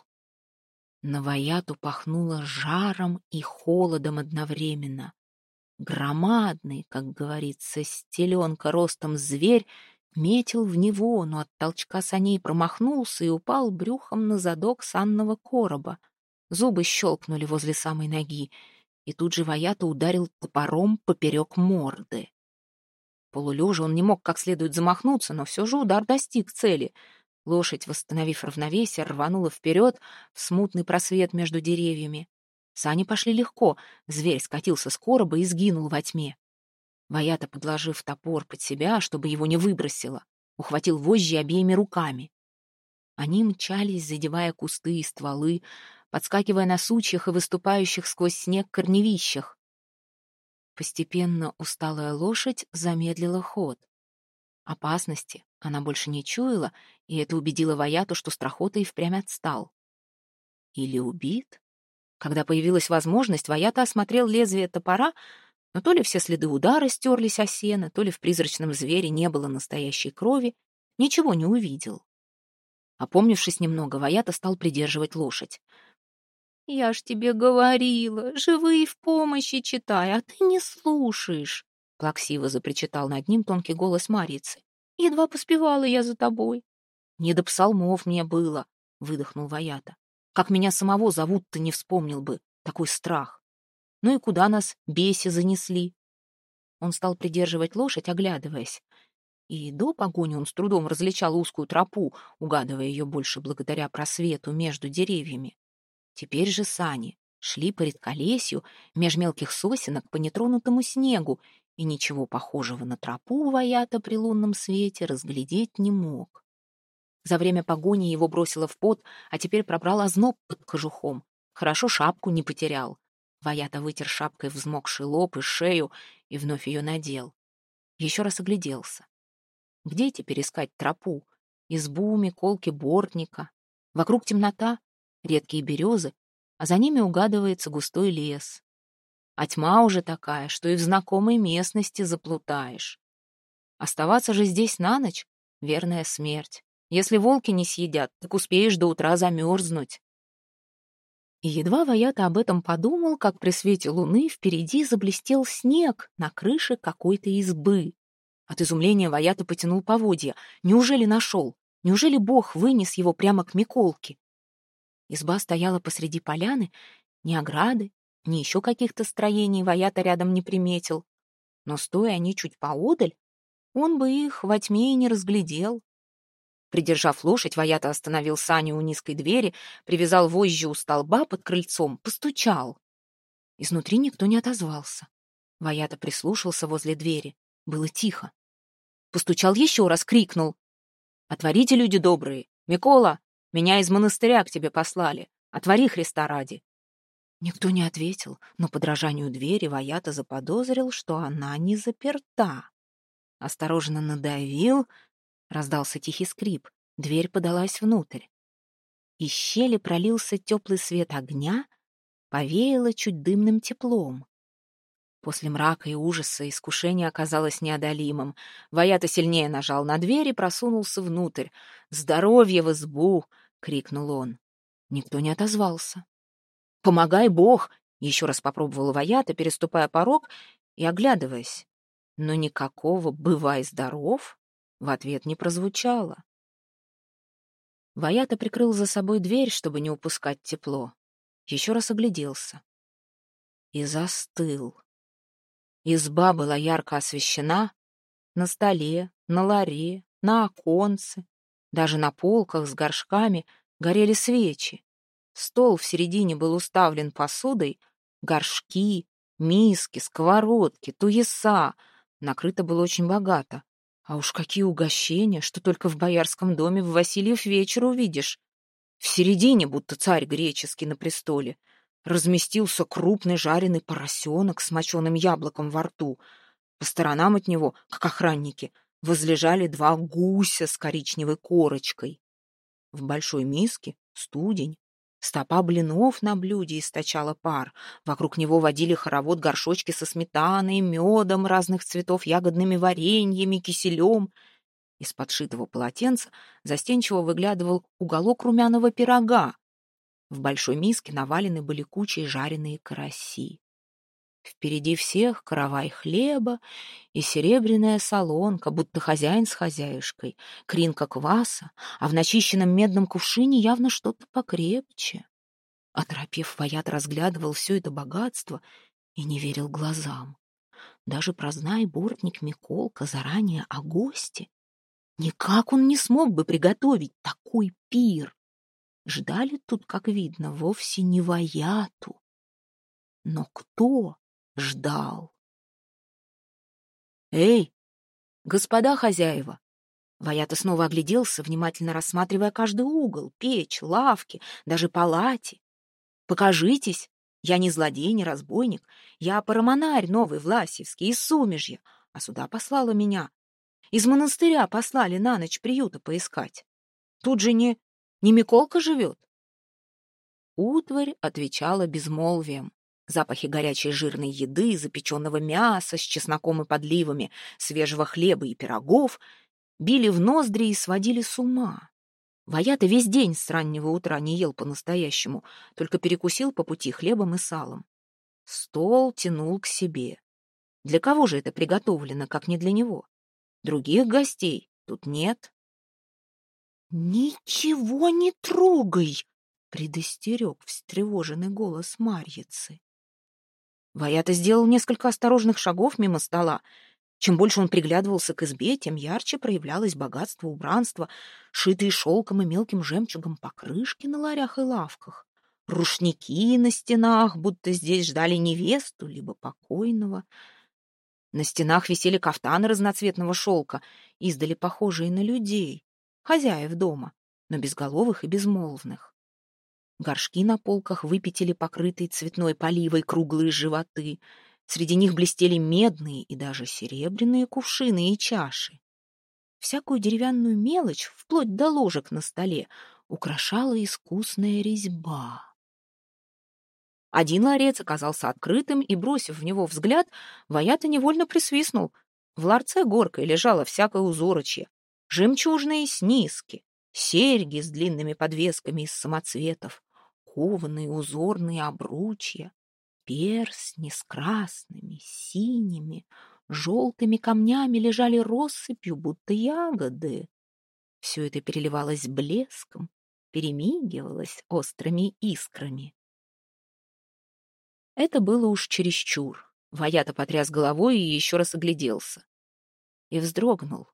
На Ваяту пахнуло жаром и холодом одновременно. Громадный, как говорится, стеленка ростом зверь метил в него, но от толчка саней промахнулся и упал брюхом на задок санного короба. Зубы щелкнули возле самой ноги, и тут же Ваята ударил топором поперек морды. Полулежа он не мог как следует замахнуться, но все же удар достиг цели. Лошадь, восстановив равновесие, рванула вперед в смутный просвет между деревьями. Сани пошли легко, зверь скатился с короба и сгинул во тьме. Ваята, подложив топор под себя, чтобы его не выбросило, ухватил вожжи обеими руками. Они мчались, задевая кусты и стволы, подскакивая на сучьях и выступающих сквозь снег корневищах. Постепенно усталая лошадь замедлила ход. Опасности она больше не чуяла, и это убедило Ваяту, что страхота и впрямь отстал. Или убит? Когда появилась возможность, Ваята осмотрел лезвие топора, Но то ли все следы удара стерлись о сено, то ли в призрачном звере не было настоящей крови, ничего не увидел. Опомнившись немного, Ваята стал придерживать лошадь. «Я ж тебе говорила, живые в помощи читай, а ты не слушаешь!» Плаксиво запричитал над ним тонкий голос Марицы. «Едва поспевала я за тобой». «Не до псалмов мне было», — выдохнул Ваята. «Как меня самого зовут, ты не вспомнил бы. Такой страх. Ну и куда нас беси занесли?» Он стал придерживать лошадь, оглядываясь. И до погони он с трудом различал узкую тропу, угадывая ее больше благодаря просвету между деревьями. Теперь же сани шли по редколесью, меж мелких сосенок по нетронутому снегу, и ничего похожего на тропу Ваята при лунном свете разглядеть не мог. За время погони его бросило в пот, а теперь пробрал озноб под кожухом. Хорошо шапку не потерял. Ваята вытер шапкой взмокший лоб и шею и вновь ее надел. Еще раз огляделся. Где теперь искать тропу? Избу, меколки, бортника. Вокруг темнота, редкие березы, а за ними угадывается густой лес. А тьма уже такая, что и в знакомой местности заплутаешь. Оставаться же здесь на ночь — верная смерть. Если волки не съедят, так успеешь до утра замерзнуть. И едва Ваята об этом подумал, как при свете луны впереди заблестел снег на крыше какой-то избы. От изумления Ваята потянул поводья. Неужели нашел? Неужели Бог вынес его прямо к Миколке? Изба стояла посреди поляны, ни ограды, ни еще каких-то строений Ваята рядом не приметил. Но, стоя они чуть поодаль, он бы их во тьме и не разглядел. Придержав лошадь, Ваята остановил Саню у низкой двери, привязал вожжи у столба под крыльцом, постучал. Изнутри никто не отозвался. Ваята прислушался возле двери. Было тихо. Постучал еще раз, крикнул. «Отворите, люди добрые! Микола, меня из монастыря к тебе послали. Отвори Христа ради!» Никто не ответил, но по дрожанию двери Ваята заподозрил, что она не заперта. Осторожно надавил, раздался тихий скрип, дверь подалась внутрь. Из щели пролился теплый свет огня, повеяло чуть дымным теплом. После мрака и ужаса искушение оказалось неодолимым. Ваята сильнее нажал на дверь и просунулся внутрь. «Здоровье в избу!» — крикнул он. Никто не отозвался. «Помогай, Бог!» — еще раз попробовал Ваята, переступая порог и оглядываясь. Но никакого «бывай здоров» в ответ не прозвучало. Ваята прикрыл за собой дверь, чтобы не упускать тепло. Еще раз огляделся. И застыл. Изба была ярко освещена. На столе, на ларе, на оконце, даже на полках с горшками горели свечи. Стол в середине был уставлен посудой, горшки, миски, сковородки, туеса. Накрыто было очень богато. А уж какие угощения, что только в боярском доме в Васильев вечер увидишь. В середине будто царь греческий на престоле разместился крупный жареный поросенок с моченым яблоком во рту. По сторонам от него, как охранники, возлежали два гуся с коричневой корочкой. В большой миске студень. Стопа блинов на блюде источала пар. Вокруг него водили хоровод горшочки со сметаной, медом разных цветов, ягодными вареньями, киселем. Из подшитого полотенца застенчиво выглядывал уголок румяного пирога, в большой миске навалены были кучи жареные караси. Впереди всех каравай хлеба и серебряная солонка, будто хозяин с хозяюшкой, кринка кваса, а в начищенном медном кувшине явно что-то покрепче. Оторопев, Ваят разглядывал все это богатство и не верил глазам. Даже прознай бортник Миколка заранее о госте, никак он не смог бы приготовить такой пир. Ждали тут, как видно, вовсе не Ваяту. Но кто ждал? «Эй, господа хозяева!» Ваята снова огляделся, внимательно рассматривая каждый угол, печь, лавки, даже палати. «Покажитесь! Я не злодей, не разбойник. Я парамонарь новый, Власевский, из Сумежья, а сюда послала меня. Из монастыря послали на ночь приюта поискать. Тут же не не Миколка живет?» Утварь отвечала безмолвием. Запахи горячей жирной еды, запеченного мяса с чесноком и подливами, свежего хлеба и пирогов били в ноздри и сводили с ума. Ваята весь день с раннего утра не ел по-настоящему, только перекусил по пути хлебом и салом. Стол тянул к себе. Для кого же это приготовлено, как не для него? Других гостей тут нет. «Ничего не трогай!» — предостерег встревоженный голос Марьицы. Ваята сделал несколько осторожных шагов мимо стола. Чем больше он приглядывался к избе, тем ярче проявлялось богатство убранства, шитые шелком и мелким жемчугом покрышки на ларях и лавках, рушники на стенах, будто здесь ждали невесту, либо покойного. На стенах висели кафтаны разноцветного шелка, издали похожие на людей, хозяев дома, но безголовых и безмолвных. Горшки на полках выпятили покрытые цветной поливой круглые животы. Среди них блестели медные и даже серебряные кувшины и чаши. Всякую деревянную мелочь, вплоть до ложек на столе, украшала искусная резьба. Один ларец оказался открытым, и, бросив в него взгляд, Ваята невольно присвистнул. В ларце горкой лежало всякое узорочье. Жемчужные снизки, серьги с длинными подвесками из самоцветов, кованые узорные обручья, перстни с красными, синими, желтыми камнями лежали россыпью, будто ягоды. Все это переливалось блеском, перемигивалось острыми искрами. Это было уж чересчур. Ваята потряс головой и еще раз огляделся. И вздрогнул.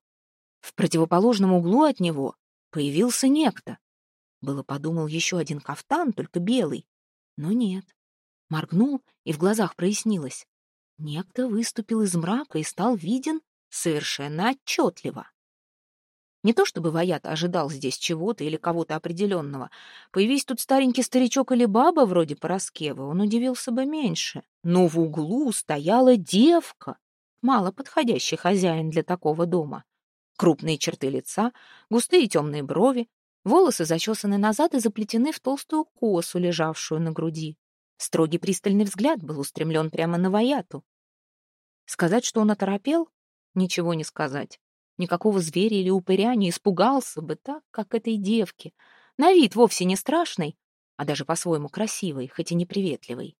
В противоположном углу от него появился некто. Было подумал еще один кафтан, только белый. Но нет. Моргнул, и в глазах прояснилось. Некто выступил из мрака и стал виден совершенно отчетливо. Не то чтобы Ваят ожидал здесь чего-то или кого-то определенного. Появись тут старенький старичок или баба вроде Пороскева, он удивился бы меньше. Но в углу стояла девка, мало подходящий хозяин для такого дома. Крупные черты лица, густые темные брови, Волосы зачесаны назад и заплетены в толстую косу, лежавшую на груди. Строгий пристальный взгляд был устремлен прямо на Ваяту. Сказать, что он оторопел? Ничего не сказать. Никакого зверя или упыря не испугался бы так, как этой девке. На вид вовсе не страшной, а даже по-своему красивой, хоть и неприветливой.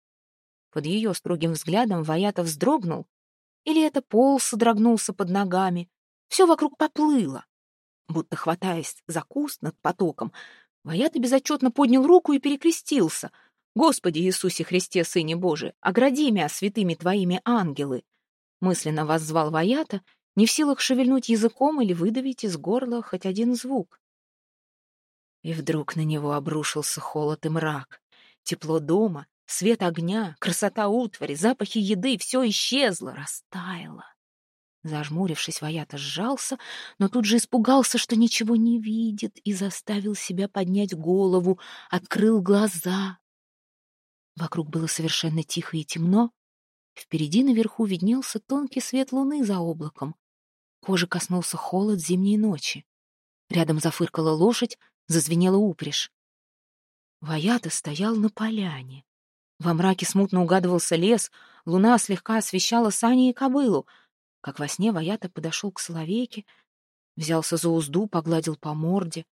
Под ее строгим взглядом Ваята вздрогнул, или это пол содрогнулся под ногами. Все вокруг поплыло будто хватаясь за куст над потоком, Ваята безотчетно поднял руку и перекрестился. «Господи Иисусе Христе, Сыне Божий, огради меня святыми Твоими ангелы!» Мысленно воззвал Ваята, не в силах шевельнуть языком или выдавить из горла хоть один звук. И вдруг на него обрушился холод и мрак. Тепло дома, свет огня, красота утвари, запахи еды — все исчезло, растаяло. Зажмурившись, Ваята сжался, но тут же испугался, что ничего не видит, и заставил себя поднять голову, открыл глаза. Вокруг было совершенно тихо и темно. Впереди наверху виднелся тонкий свет луны за облаком. Кожи коснулся холод зимней ночи. Рядом зафыркала лошадь, зазвенела упряжь. Ваята стоял на поляне. Во мраке смутно угадывался лес, луна слегка освещала сани и кобылу — как во сне Ваята подошел к Соловейке, взялся за узду, погладил по морде.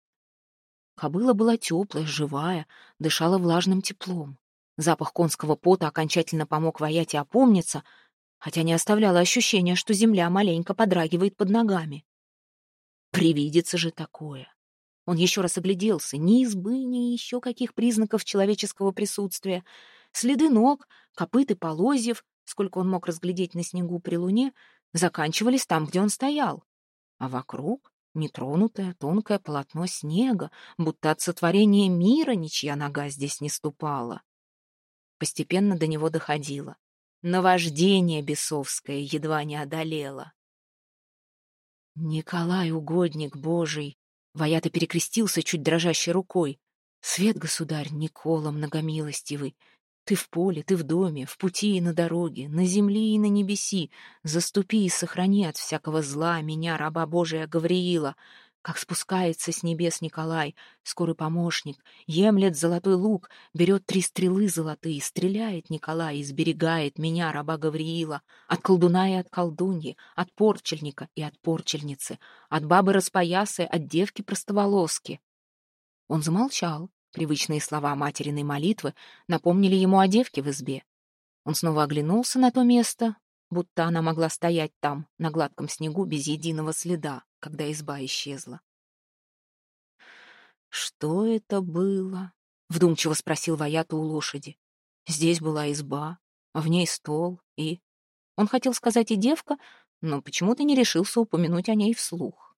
Кобыла была теплая, живая, дышала влажным теплом. Запах конского пота окончательно помог Ваяте опомниться, хотя не оставляло ощущения, что земля маленько подрагивает под ногами. Привидится же такое. Он еще раз огляделся. Ни избы, ни еще каких признаков человеческого присутствия. Следы ног, копыт и полозьев, сколько он мог разглядеть на снегу при луне, заканчивались там, где он стоял. А вокруг нетронутое тонкое полотно снега, будто от сотворения мира ничья нога здесь не ступала. Постепенно до него доходило. Наваждение бесовское едва не одолело. «Николай, угодник Божий!» Ваята перекрестился чуть дрожащей рукой. «Свет, государь, Никола многомилостивый, ты в поле, ты в доме, в пути и на дороге, на земле и на небеси. Заступи и сохрани от всякого зла меня, раба Божия Гавриила. как спускается с небес Николай, скорый помощник, емлет золотой лук, берет три стрелы золотые, стреляет Николай и сберегает меня, раба Гавриила, от колдуна и от колдуньи, от порчельника и от порчельницы, от бабы распоясы, от девки простоволоски. Он замолчал. Привычные слова материной молитвы напомнили ему о девке в избе. Он снова оглянулся на то место, будто она могла стоять там, на гладком снегу, без единого следа, когда изба исчезла. «Что это было?» — вдумчиво спросил Ваята у лошади. «Здесь была изба, а в ней стол и...» Он хотел сказать и девка, но почему-то не решился упомянуть о ней вслух.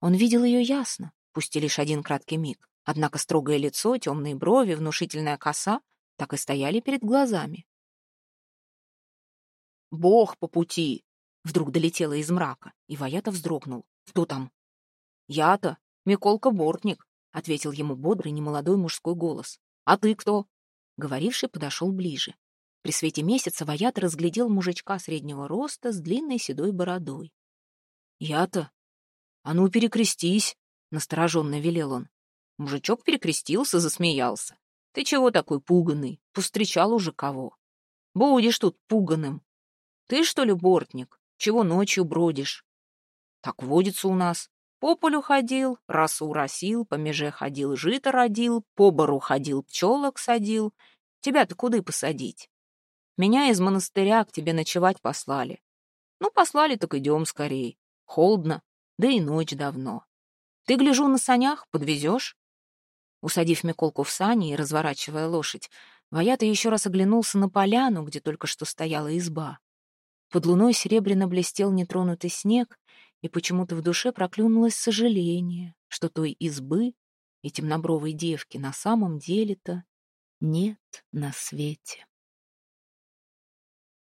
Он видел ее ясно, пусть и лишь один краткий миг, однако строгое лицо, темные брови, внушительная коса так и стояли перед глазами. «Бог по пути!» Вдруг долетело из мрака, и Ваята вздрогнул. «Кто там?» «Я-то, Миколка Бортник», — ответил ему бодрый немолодой мужской голос. «А ты кто?» Говоривший подошел ближе. При свете месяца Ваята разглядел мужичка среднего роста с длинной седой бородой. «Я-то? А ну, перекрестись!» — настороженно велел он. Мужичок перекрестился, засмеялся. «Ты чего такой пуганный? Повстречал уже кого? Будешь тут пуганым. Ты, что ли, бортник? Чего ночью бродишь? Так водится у нас. По полю ходил, росу росил, по меже ходил, жито родил, по бору ходил, пчелок садил. Тебя-то куда посадить? Меня из монастыря к тебе ночевать послали. Ну, послали, так идем скорее. Холодно, да и ночь давно. Ты, гляжу, на санях подвезешь? Усадив Миколку в сани и разворачивая лошадь, Ваята еще раз оглянулся на поляну, где только что стояла изба. Под луной серебряно блестел нетронутый снег, и почему-то в душе проклюнулось сожаление, что той избы и темнобровой девки на самом деле-то нет на свете.